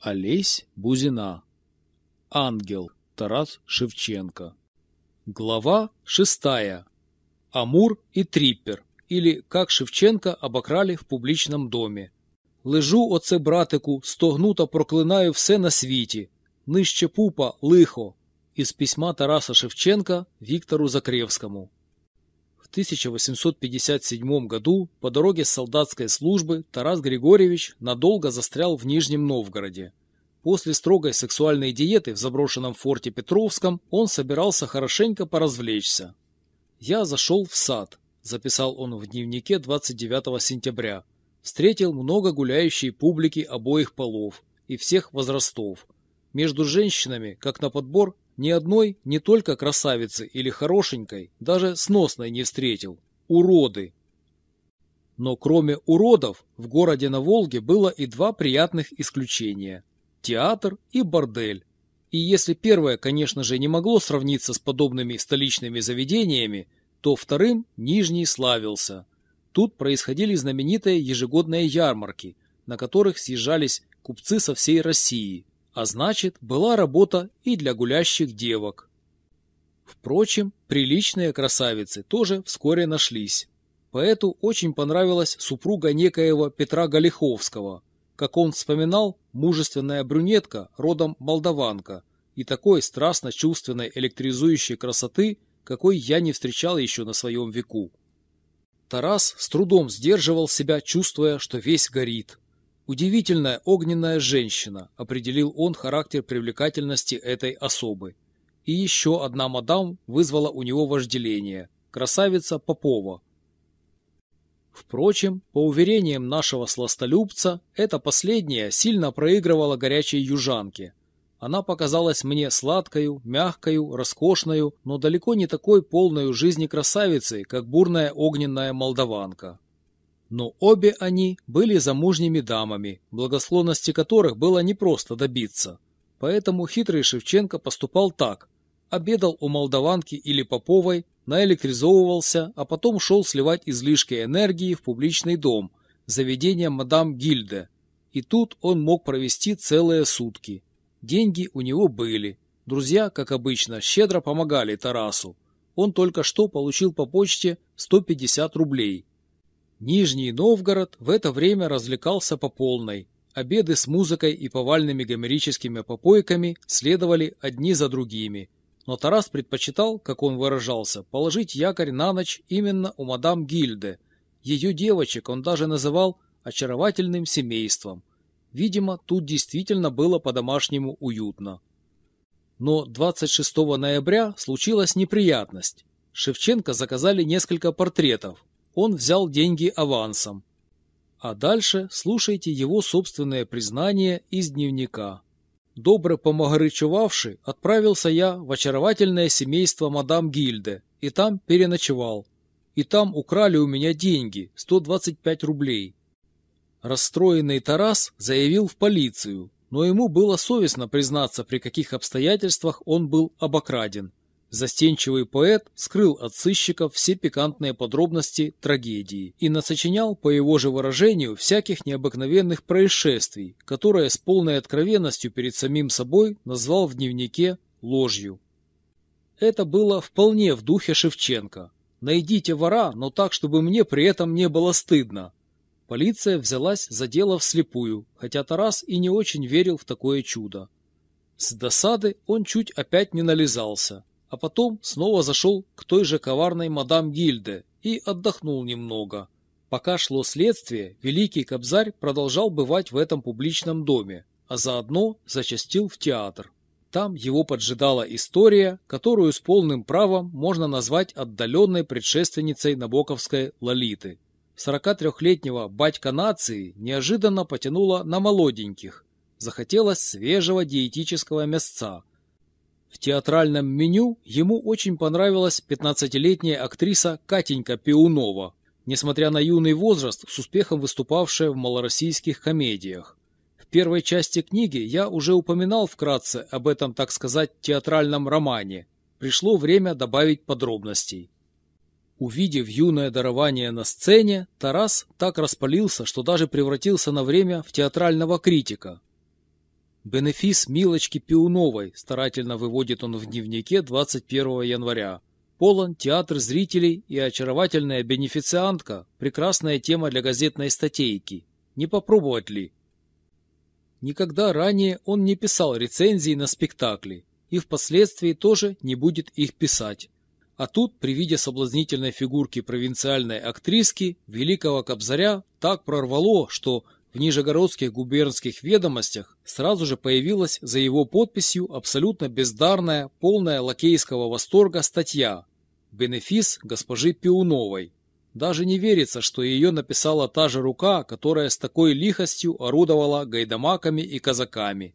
Олесь Бузина. Ангел. Тарас Шевченко. Глава шестая. Амур и Триппер, или как Шевченка обокрали в публічному домі. Лежу оце, братику, стогнуто проклинаю все на світі. Нижче пупа лихо. Із письма Тараса Шевченка Виктору Закревскому. В 1857 году по дороге с солдатской службы Тарас Григорьевич надолго застрял в Нижнем Новгороде. После строгой сексуальной диеты в заброшенном форте Петровском он собирался хорошенько поразвлечься. «Я зашел в сад», – записал он в дневнике 29 сентября. «Встретил много гуляющей публики обоих полов и всех возрастов. Между женщинами, как на подбор, ни одной не только красавицы или хорошенькой, даже сносной не встретил. Уроды. Но кроме уродов, в городе на Волге было и два приятных исключения – театр и бордель. И если первое, конечно же, не могло сравниться с подобными столичными заведениями, то вторым Нижний славился. Тут происходили знаменитые ежегодные ярмарки, на которых съезжались купцы со всей России – а значит, была работа и для гулящих девок. Впрочем, приличные красавицы тоже вскоре нашлись. Поэту очень понравилась супруга некоего Петра Галиховского. Как он вспоминал, мужественная брюнетка, родом молдаванка, и такой страстно-чувственной электризующей красоты, какой я не встречал еще на своем веку. Тарас с трудом сдерживал себя, чувствуя, что весь горит. Удивительная огненная женщина, определил он характер привлекательности этой особы. И еще одна мадам вызвала у него вожделение – красавица Попова. Впрочем, по уверениям нашего сластолюбца, эта последняя сильно проигрывала горячей южанке. Она показалась мне сладкою, мягкою, роскошною, но далеко не такой полной жизни красавицей, как бурная огненная молдаванка. Но обе они были замужними дамами, благословности которых было непросто добиться. Поэтому хитрый Шевченко поступал так. Обедал у молдаванки или поповой, наэлектризовывался, а потом шел сливать излишки энергии в публичный дом, заведение мадам Гильде. И тут он мог провести целые сутки. Деньги у него были. Друзья, как обычно, щедро помогали Тарасу. Он только что получил по почте 150 рублей – Нижний Новгород в это время развлекался по полной. Обеды с музыкой и повальными гомерическими попойками следовали одни за другими. Но Тарас предпочитал, как он выражался, положить якорь на ночь именно у мадам Гильде. Ее девочек он даже называл очаровательным семейством. Видимо, тут действительно было по-домашнему уютно. Но 26 ноября случилась неприятность. Шевченко заказали несколько портретов, он взял деньги авансом. А дальше слушайте его собственное признание из дневника. Добро помогорычевавши, отправился я в очаровательное семейство мадам Гильде и там переночевал. И там украли у меня деньги, 125 рублей. Расстроенный Тарас заявил в полицию, но ему было совестно признаться, при каких обстоятельствах он был обокраден. Застенчивый поэт скрыл от сыщиков все пикантные подробности трагедии и насочинял, по его же выражению, всяких необыкновенных происшествий, которые с полной откровенностью перед самим собой назвал в дневнике ложью. Это было вполне в духе Шевченко. «Найдите вора, но так, чтобы мне при этом не было стыдно». Полиция взялась за дело вслепую, хотя Тарас и не очень верил в такое чудо. С досады он чуть опять не нализался а потом снова зашел к той же коварной мадам Гильде и отдохнул немного. Пока шло следствие, великий Кобзарь продолжал бывать в этом публичном доме, а заодно зачастил в театр. Там его поджидала история, которую с полным правом можно назвать отдаленной предшественницей Набоковской Лолиты. 43-летнего батька нации неожиданно потянуло на молоденьких. Захотелось свежего диетического мясца – в театральном меню ему очень понравилась 15-летняя актриса Катенька Пиунова, несмотря на юный возраст, с успехом выступавшая в малороссийских комедиях. В первой части книги я уже упоминал вкратце об этом, так сказать, театральном романе. Пришло время добавить подробностей. Увидев юное дарование на сцене, Тарас так распалился, что даже превратился на время в театрального критика. Бенефис Милочки Пиуновой, старательно выводит он в дневнике 21 января. Полон театр зрителей и очаровательная бенефициантка – прекрасная тема для газетной статейки. Не попробовать ли? Никогда ранее он не писал рецензий на спектакли и впоследствии тоже не будет их писать. А тут, при виде соблазнительной фигурки провинциальной актриски, великого Кобзаря так прорвало, что в Нижегородских губернских ведомостях сразу же появилась за его подписью абсолютно бездарная, полная лакейского восторга статья «Бенефис госпожи Пиуновой». Даже не верится, что ее написала та же рука, которая с такой лихостью орудовала гайдамаками и казаками.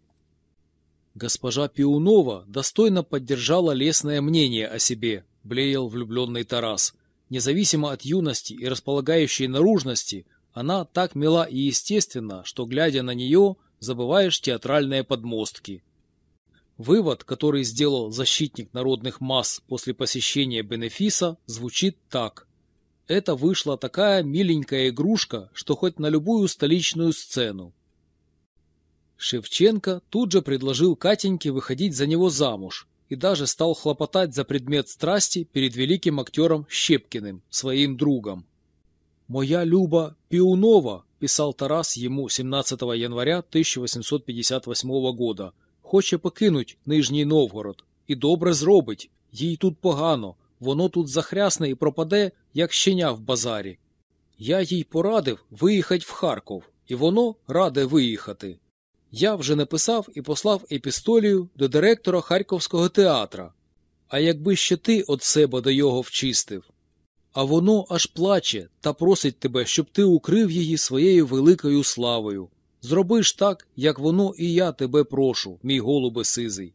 Госпожа Пиунова достойно поддержала лестное мнение о себе, блеял влюбленный Тарас. Независимо от юности и располагающей наружности, она так мила и естественна, что, глядя на нее, забываешь театральные подмостки. Вывод, который сделал защитник народных масс после посещения Бенефиса, звучит так. Это вышла такая миленькая игрушка, что хоть на любую столичную сцену. Шевченко тут же предложил Катеньке выходить за него замуж и даже стал хлопотать за предмет страсти перед великим актером Щепкиным, своим другом. «Моя Люба Пиунова», – писал Тарас ему 17 января 1858 года, – «хоче покинуть Нижній Новгород і добре зробить. Їй тут погано, воно тут захрясне і пропаде, як щеня в базарі. Я їй порадив виїхать в Харков, і воно раде виїхати. Я вже написав і послав епістолію до директора Харківського театра. А якби ще ти от себе до його вчистив, а воно аж плаче та просить тебе, щоб ти укрив її своєю великою славою. Зроби ж так, як воно і я тебе прошу, мій голубе сизий.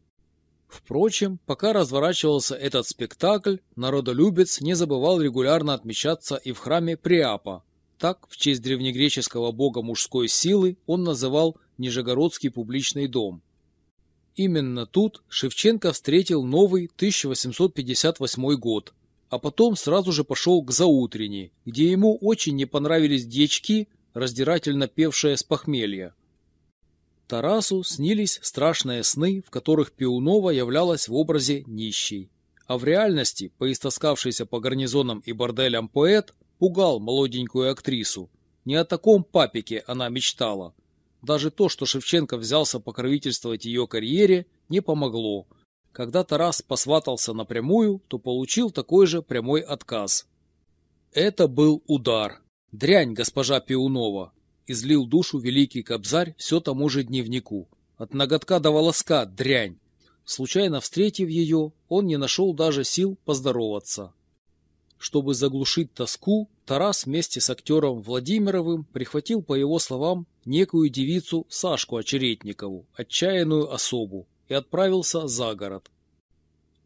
Впрочем, пока разворачивался этот спектакль, народолюбец не забывал регулярно отмечаться и в храме Приапа. Так, в честь древнегреческого бога мужской силы, он называл Нижегородский публичный дом. Именно тут Шевченко встретил новый 1858 год, а потом сразу же пошел к заутренней, где ему очень не понравились дьячки, раздирательно певшие с похмелья. Тарасу снились страшные сны, в которых Пиунова являлась в образе нищей. А в реальности, поистоскавшийся по гарнизонам и борделям поэт, пугал молоденькую актрису. Не о таком папике она мечтала. Даже то, что Шевченко взялся покровительствовать ее карьере, не помогло – когда Тарас посватался напрямую, то получил такой же прямой отказ. Это был удар. Дрянь, госпожа Пиунова, излил душу великий кобзарь все тому же дневнику. От ноготка до волоска дрянь. Случайно встретив ее, он не нашел даже сил поздороваться. Чтобы заглушить тоску, Тарас вместе с актером Владимировым прихватил, по его словам, некую девицу Сашку Очеретникову, отчаянную особу, и отправился за город.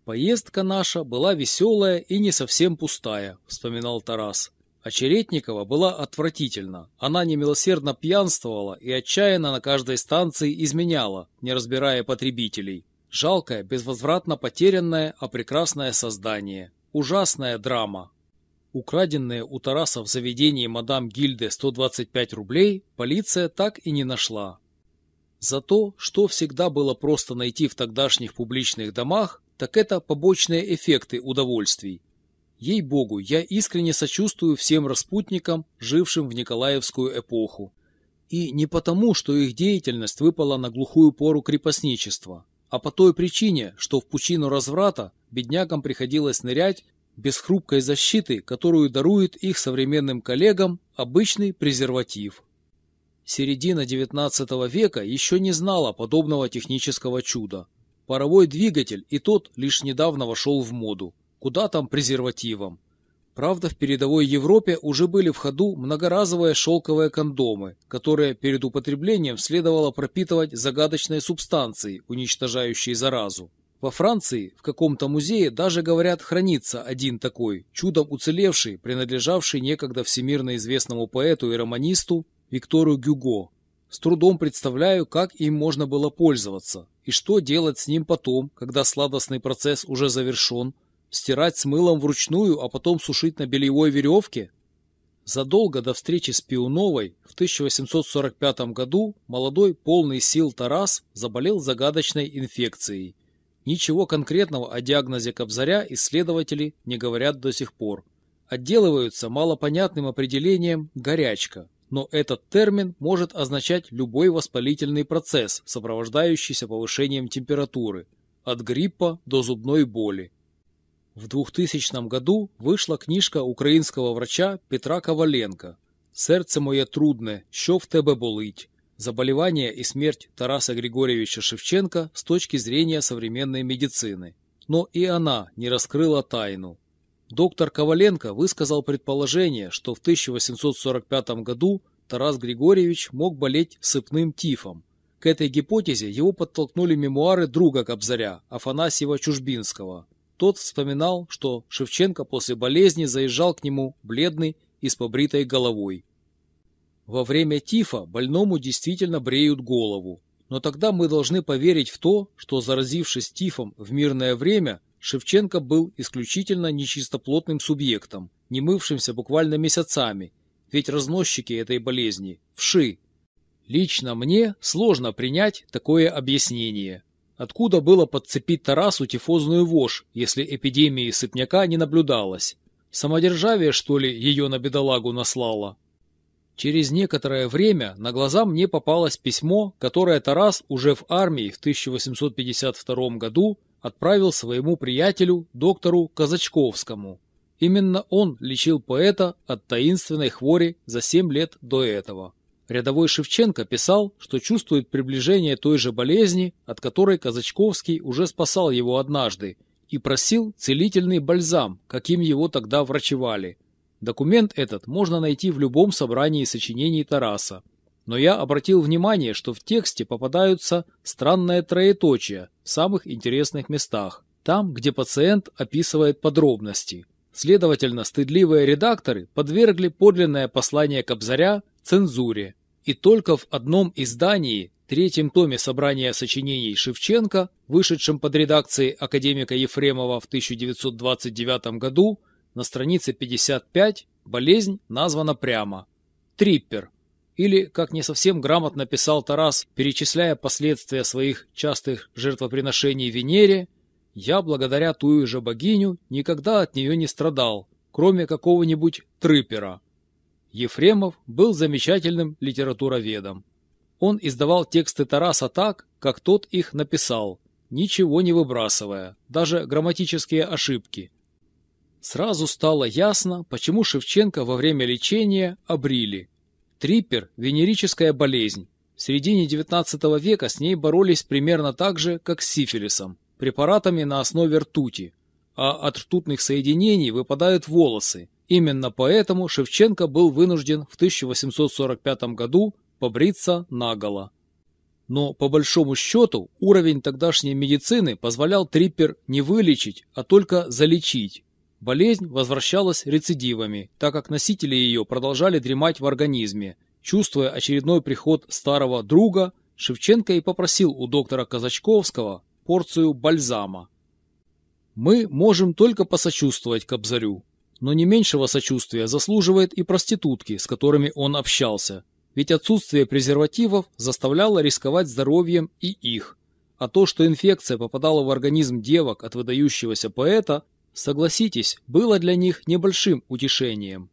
Поездка наша была веселая и не совсем пустая, вспоминал Тарас. Очеретникова была отвратительна. Она немилосердно пьянствовала и отчаянно на каждой станции изменяла, не разбирая потребителей. Жалкое, безвозвратно потерянное, а прекрасное создание. Ужасная драма. Украденные у Тараса в заведении мадам Гильде 125 рублей полиция так и не нашла. За то, что всегда было просто найти в тогдашних публичных домах, так это побочные эффекты удовольствий. Ей-богу, я искренне сочувствую всем распутникам, жившим в Николаевскую эпоху. И не потому, что их деятельность выпала на глухую пору крепостничества, а по той причине, что в пучину разврата беднякам приходилось нырять без хрупкой защиты, которую дарует их современным коллегам обычный презерватив. Середина XIX века еще не знала подобного технического чуда. Паровой двигатель и тот лишь недавно вошел в моду. Куда там презервативом? Правда, в передовой Европе уже были в ходу многоразовые шелковые кондомы, которые перед употреблением следовало пропитывать загадочной субстанцией, уничтожающей заразу. Во Франции в каком-то музее даже, говорят, хранится один такой, чудом уцелевший, принадлежавший некогда всемирно известному поэту и романисту Виктору Гюго. С трудом представляю, как им можно было пользоваться, и что делать с ним потом, когда сладостный процесс уже завершен, стирать с мылом вручную, а потом сушить на бельевой веревке? Задолго до встречи с Пиуновой в 1845 году молодой полный сил Тарас заболел загадочной инфекцией. Ничего конкретного о диагнозе Кобзаря исследователи не говорят до сих пор. Отделываются малопонятным определением «горячка», но этот термин может означать любой воспалительный процесс, сопровождающийся повышением температуры, от гриппа до зубной боли. В 2000 году вышла книжка українського врача Петра Коваленка «Серце моє трудне, що в тебе болить? Заболевание и смерть Тараса Григорьевича Шевченко с точки зрения современной медицины». Но и она не раскрыла тайну. Доктор Коваленко высказал предположение, что в 1845 году Тарас Григорьевич мог болеть сыпным тифом. К этой гипотезе его подтолкнули мемуары друга Кобзаря, Афанасьева Чужбинского. Тот вспоминал, что Шевченко после болезни заезжал к нему бледный и с побритой головой. Во время тифа больному действительно бреют голову, но тогда мы должны поверить в то, что заразившись тифом в мирное время, Шевченко был исключительно нечистоплотным субъектом, не мывшимся буквально месяцами, ведь разносчики этой болезни – вши. Лично мне сложно принять такое объяснение. Откуда было подцепить Тарасу тифозную вошь, если эпидемии сыпняка не наблюдалось? Самодержавие, что ли, ее на бедолагу наслало? Через некоторое время на глаза мне попалось письмо, которое Тарас уже в армии в 1852 году отправил своему приятелю, доктору Казачковскому. Именно он лечил поэта от таинственной хвори за 7 лет до этого. Рядовой Шевченко писал, что чувствует приближение той же болезни, от которой Казачковский уже спасал его однажды, и просил целительный бальзам, каким его тогда врачевали. Документ этот можно найти в любом собрании сочинений Тараса. Но я обратил внимание, что в тексте попадаются странные троеточия в самых интересных местах, там, где пациент описывает подробности. Следовательно, стыдливые редакторы подвергли подлинное послание Кобзаря цензуре. И только в одном издании, третьем томе собрания сочинений Шевченко, вышедшем под редакцией академика Ефремова в 1929 году, на странице 55 болезнь названа прямо – триппер. Или, как не совсем грамотно писал Тарас, перечисляя последствия своих частых жертвоприношений Венере, «Я, благодаря тую же богиню, никогда от нее не страдал, кроме какого-нибудь триппера». Ефремов был замечательным литературоведом. Он издавал тексты Тараса так, как тот их написал, ничего не выбрасывая, даже грамматические ошибки. Сразу стало ясно, почему Шевченко во время лечения обрили. Триппер – венерическая болезнь. В середине XIX века с ней боролись примерно так же, как с сифилисом, препаратами на основе ртути, а от ртутных соединений выпадают волосы, Именно поэтому Шевченко был вынужден в 1845 году побриться наголо. Но по большому счету уровень тогдашней медицины позволял триппер не вылечить, а только залечить. Болезнь возвращалась рецидивами, так как носители ее продолжали дремать в организме. Чувствуя очередной приход старого друга, Шевченко и попросил у доктора Казачковского порцию бальзама. Мы можем только посочувствовать Кобзарю. Но не меньшего сочувствия заслуживает и проститутки, с которыми он общался. Ведь отсутствие презервативов заставляло рисковать здоровьем и их. А то, что инфекция попадала в организм девок от выдающегося поэта, согласитесь, было для них небольшим утешением.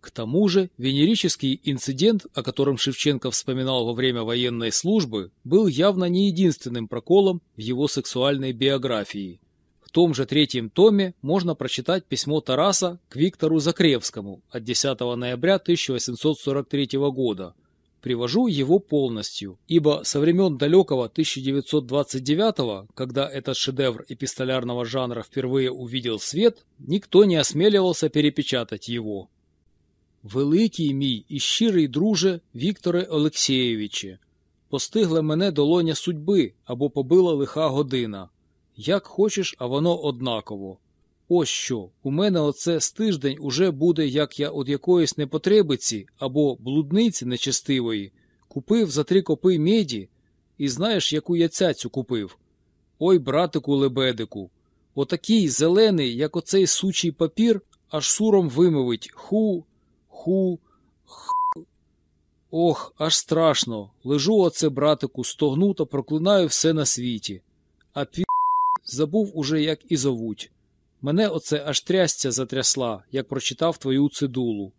К тому же, венерический инцидент, о котором Шевченко вспоминал во время военной службы, был явно не единственным проколом в его сексуальной биографии том же третьем томе можно прочитать письмо Тараса к Виктору Закревскому от 10 ноября 1843 года Привожу его полностью, ибо со времен далекого 1929 когда этот шедевр эпистолярного жанра впервые увидел свет, никто не осмеливался перепечатать его. Великий мій і щирий друже Вікторе Олексєєвиче, постигла мене долоня судьби або побила лиха година. Як хочеш, а воно однаково. Ось що, у мене оце з тиждень уже буде, як я от якоїсь непотребиці або блудниці нечестивої купив за три копи меді, і знаєш, яку я цяцю купив? Ой, братику лебедику, отакий зелений, як оцей сучий папір, аж суром вимовить ху. ху, х. Ох, аж страшно. Лежу оце, братику, стогну та проклинаю все на світі. А пі забув уже, як і зовуть. Мене оце аж трясця затрясла, як прочитав твою цидулу.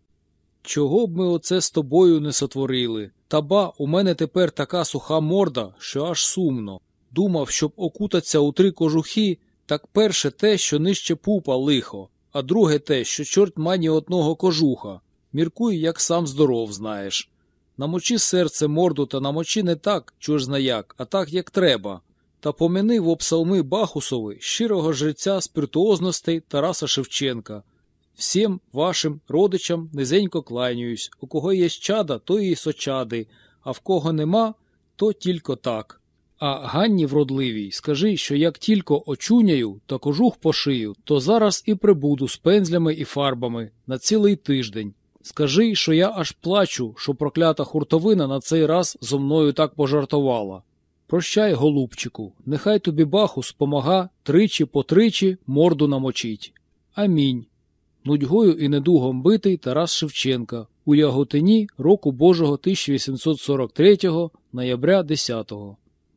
Чого б ми оце з тобою не сотворили? Та ба, у мене тепер така суха морда, що аж сумно. Думав, щоб окутатися у три кожухи, так перше те, що нижче пупа лихо, а друге те, що чорт мані одного кожуха. Міркуй, як сам здоров знаєш. Намочи серце морду та намочи не так, чуж зна як, а так, як треба. Та помяни в псалми Бахусови щирого жреця спиртуозностей Тараса Шевченка. Всім вашим родичам низенько кланяюсь. У кого є чада, то і сочади, а в кого нема, то тільки так. А Ганні вродливій скажи, що як тільки очуняю та кожух пошию, то зараз і прибуду з пензлями і фарбами на цілий тиждень. Скажи, що я аж плачу, що проклята хуртовина на цей раз зо мною так пожартувала. Прощай, голубчику, нехай тобі Бахус помага тричі по тричі морду намочить. Амінь. Нудьгою і недугом битий Тарас Шевченка у Яготині року Божого 1843 ноября 10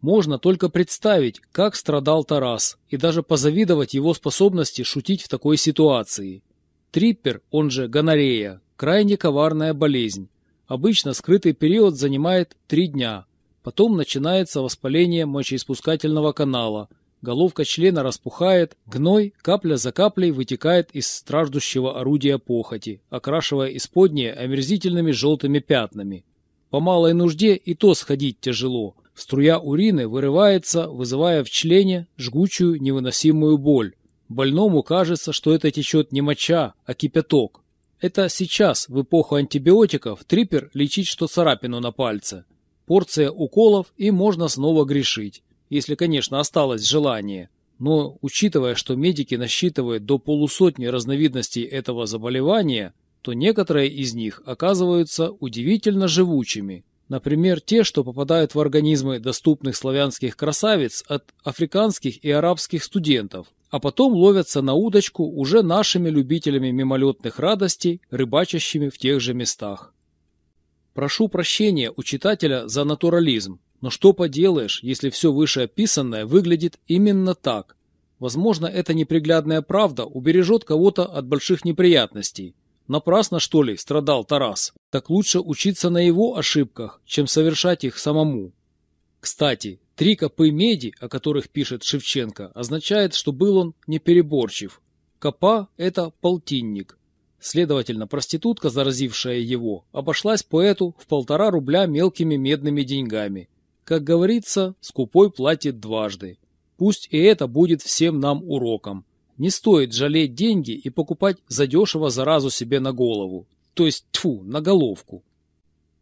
Можно только представить, как страдал Тарас, и даже позавидовать его способности шутить в такой ситуации. Триппер, он же гонорея, крайне коварная болезнь. Обычно скрытый период занимает три дня. Потом начинается воспаление мочеиспускательного канала. Головка члена распухает, гной капля за каплей вытекает из страждущего орудия похоти, окрашивая исподнее омерзительными желтыми пятнами. По малой нужде и то сходить тяжело. Струя урины вырывается, вызывая в члене жгучую невыносимую боль. Больному кажется, что это течет не моча, а кипяток. Это сейчас, в эпоху антибиотиков, трипер лечить что царапину на пальце. Порция уколов и можно снова грешить, если, конечно, осталось желание. Но, учитывая, что медики насчитывают до полусотни разновидностей этого заболевания, то некоторые из них оказываются удивительно живучими. Например, те, что попадают в организмы доступных славянских красавиц от африканских и арабских студентов, а потом ловятся на удочку уже нашими любителями мимолетных радостей, рыбачащими в тех же местах. Прошу прощения у читателя за натурализм, но что поделаешь, если все вышеописанное выглядит именно так. Возможно, эта неприглядная правда убережет кого-то от больших неприятностей. Напрасно, что ли, страдал Тарас. Так лучше учиться на его ошибках, чем совершать их самому. Кстати, три копы меди, о которых пишет Шевченко, означает, что был он непереборчив. Копа – это полтинник. Следовательно, проститутка, заразившая его, обошлась поэту в полтора рубля мелкими медными деньгами. Как говорится, скупой платит дважды. Пусть и это будет всем нам уроком. Не стоит жалеть деньги и покупать задешево заразу себе на голову, то есть тьфу, на головку.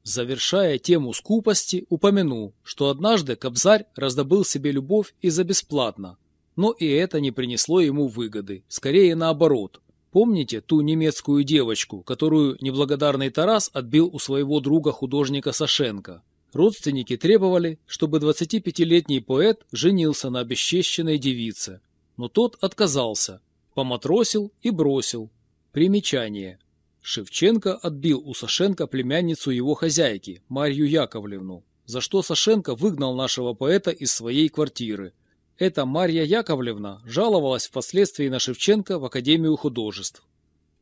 Завершая тему скупости, упомяну, что однажды Кобзарь раздобыл себе любовь и за бесплатно, но и это не принесло ему выгоды, скорее наоборот. Помните ту немецкую девочку, которую неблагодарный Тарас отбил у своего друга-художника Сашенко? Родственники требовали, чтобы 25-летний поэт женился на обесчещенной девице, но тот отказался, поматросил и бросил. Примечание. Шевченко отбил у Сашенко племянницу его хозяйки, Марью Яковлевну, за что Сашенко выгнал нашего поэта из своей квартиры. Эта Марья Яковлевна жаловалась впоследствии на Шевченко в Академию художеств.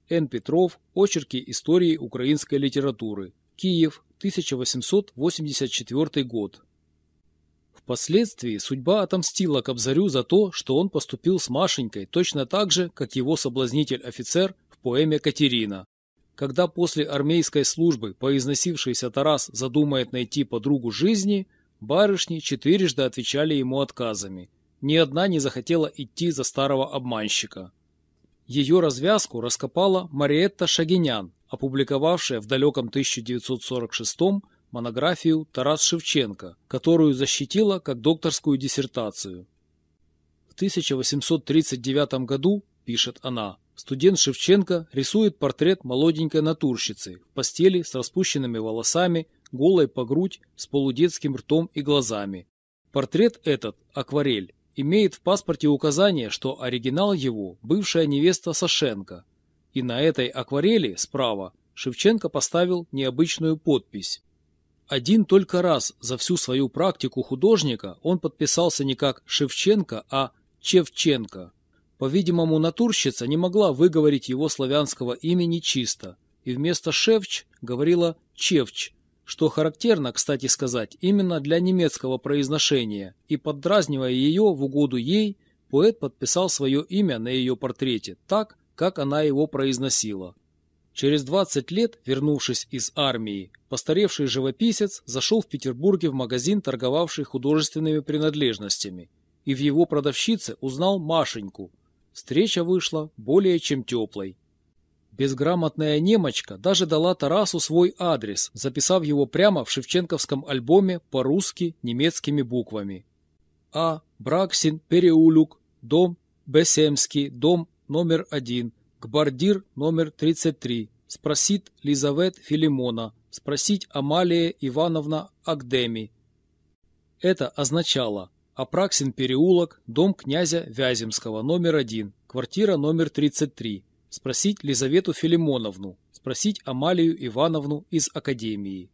Н. Петров. Очерки истории украинской литературы. Киев. 1884 год. Впоследствии судьба отомстила Кобзарю за то, что он поступил с Машенькой точно так же, как его соблазнитель-офицер в поэме «Катерина». Когда после армейской службы поизносившийся Тарас задумает найти подругу жизни, барышни четырежды отвечали ему отказами. Ни одна не захотела идти за старого обманщика. Ее развязку раскопала Мариетта Шагинян, опубликовавшая в далеком 1946 монографию Тарас Шевченко, которую защитила как докторскую диссертацию. В 1839 году, пишет она, студент Шевченко рисует портрет молоденькой натурщицы в постели с распущенными волосами, голой по грудь, с полудетским ртом и глазами. Портрет этот, акварель, имеет в паспорте указание, что оригинал его – бывшая невеста Сашенко. И на этой акварели справа Шевченко поставил необычную подпись. Один только раз за всю свою практику художника он подписался не как Шевченко, а Чевченко. По-видимому, натурщица не могла выговорить его славянского имени чисто, и вместо «шевч» говорила «чевч», что характерно, кстати сказать, именно для немецкого произношения, и поддразнивая ее в угоду ей, поэт подписал свое имя на ее портрете так, как она его произносила. Через 20 лет, вернувшись из армии, постаревший живописец зашел в Петербурге в магазин, торговавший художественными принадлежностями, и в его продавщице узнал Машеньку. Встреча вышла более чем теплой. Безграмотная немочка даже дала Тарасу свой адрес, записав его прямо в шевченковском альбоме по-русски немецкими буквами. А. Браксин, Переулюк, дом Бесемский, дом номер один, Гбардир номер 33. Спросит Лизавет Филимона. Спросить Амалия Ивановна Агдеми. Это означало Апраксин переулок, дом князя Вяземского, номер один, квартира номер 33 спросить Лизавету Филимоновну, спросить Амалию Ивановну из Академии.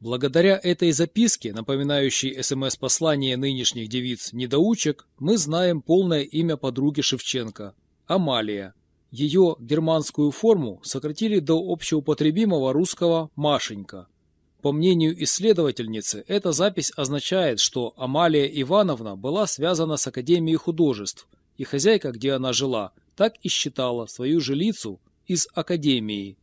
Благодаря этой записке, напоминающей СМС-послание нынешних девиц-недоучек, мы знаем полное имя подруги Шевченко – Амалия. Ее германскую форму сократили до общеупотребимого русского «Машенька». По мнению исследовательницы, эта запись означает, что Амалия Ивановна была связана с Академией художеств, и хозяйка, где она жила, так и считала свою жилицу из Академии.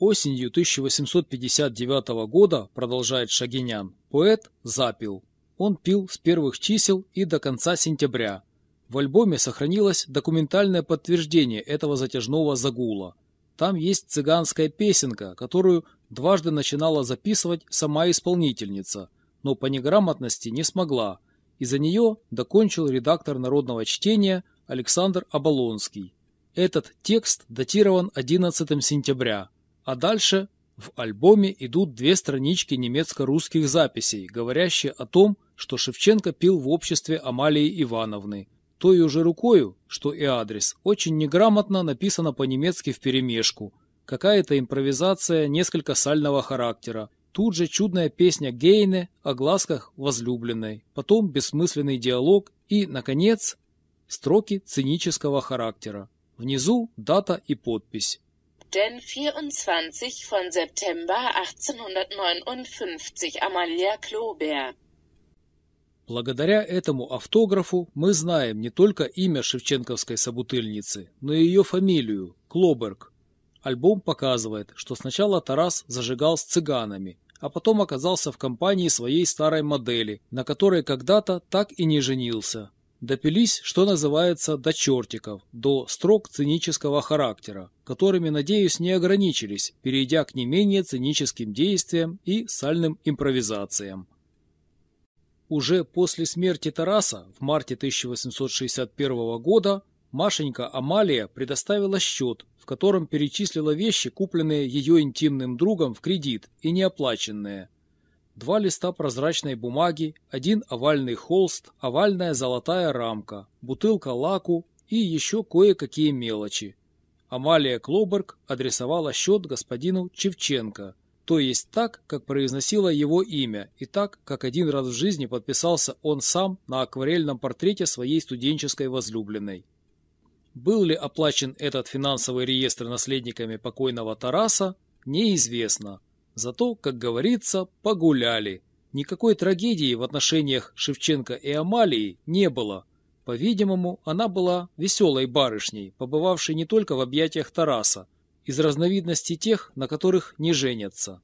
Осенью 1859 года, продолжает Шагинян, поэт запил. Он пил с первых чисел и до конца сентября. В альбоме сохранилось документальное подтверждение этого затяжного загула. Там есть цыганская песенка, которую дважды начинала записывать сама исполнительница, но по неграмотности не смогла, и за нее докончил редактор народного чтения Александр Оболонский. Этот текст датирован 11 сентября, а дальше в альбоме идут две странички немецко-русских записей, говорящие о том, что Шевченко пил в обществе Амалии Ивановны. Той уже рукою, что и адрес, очень неграмотно написано по-немецки вперемешку. Какая-то импровизация несколько сального характера. Тут же чудная песня Гейне о глазках возлюбленной, потом бессмысленный диалог и, наконец, Строки цинического характера. Внизу дата и подпись. Den 24 von September 1859 Amalia Klober. Благодаря этому автографу мы знаем не только имя шевченковской собутыльницы, но и ее фамилию – Клоберг. Альбом показывает, что сначала Тарас зажигал с цыганами, а потом оказался в компании своей старой модели, на которой когда-то так и не женился допились, что называется, до чертиков, до строк цинического характера, которыми, надеюсь, не ограничились, перейдя к не менее циническим действиям и сальным импровизациям. Уже после смерти Тараса в марте 1861 года Машенька Амалия предоставила счет, в котором перечислила вещи, купленные ее интимным другом в кредит и неоплаченные, два листа прозрачной бумаги, один овальный холст, овальная золотая рамка, бутылка лаку и еще кое-какие мелочи. Амалия Клоберг адресовала счет господину Чевченко, то есть так, как произносила его имя, и так, как один раз в жизни подписался он сам на акварельном портрете своей студенческой возлюбленной. Был ли оплачен этот финансовый реестр наследниками покойного Тараса, неизвестно. Зато, как говорится, погуляли. Никакой трагедии в отношениях Шевченко и Амалии не было. По-видимому, она была веселой барышней, побывавшей не только в объятиях Тараса, из разновидности тех, на которых не женятся.